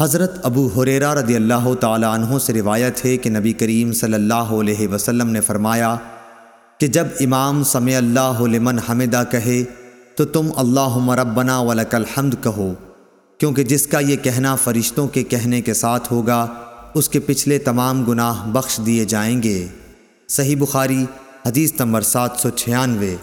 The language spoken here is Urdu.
حضرت ابو حریرہ رضی اللہ تعالیٰ عنہ سے روایت ہے کہ نبی کریم صلی اللہ علیہ وسلم نے فرمایا کہ جب امام سمع اللہ لمن حمدہ کہے تو تم اللہ ربنا ولک الحمد کہو، کیونکہ جس کا یہ کہنا فرشتوں کے کہنے کے ساتھ ہوگا، اس کے پچھلے تمام گناہ بخش دیے جائیں گے۔ صحیح بخاری، حدیث نمبر سات سو چھیانوے۔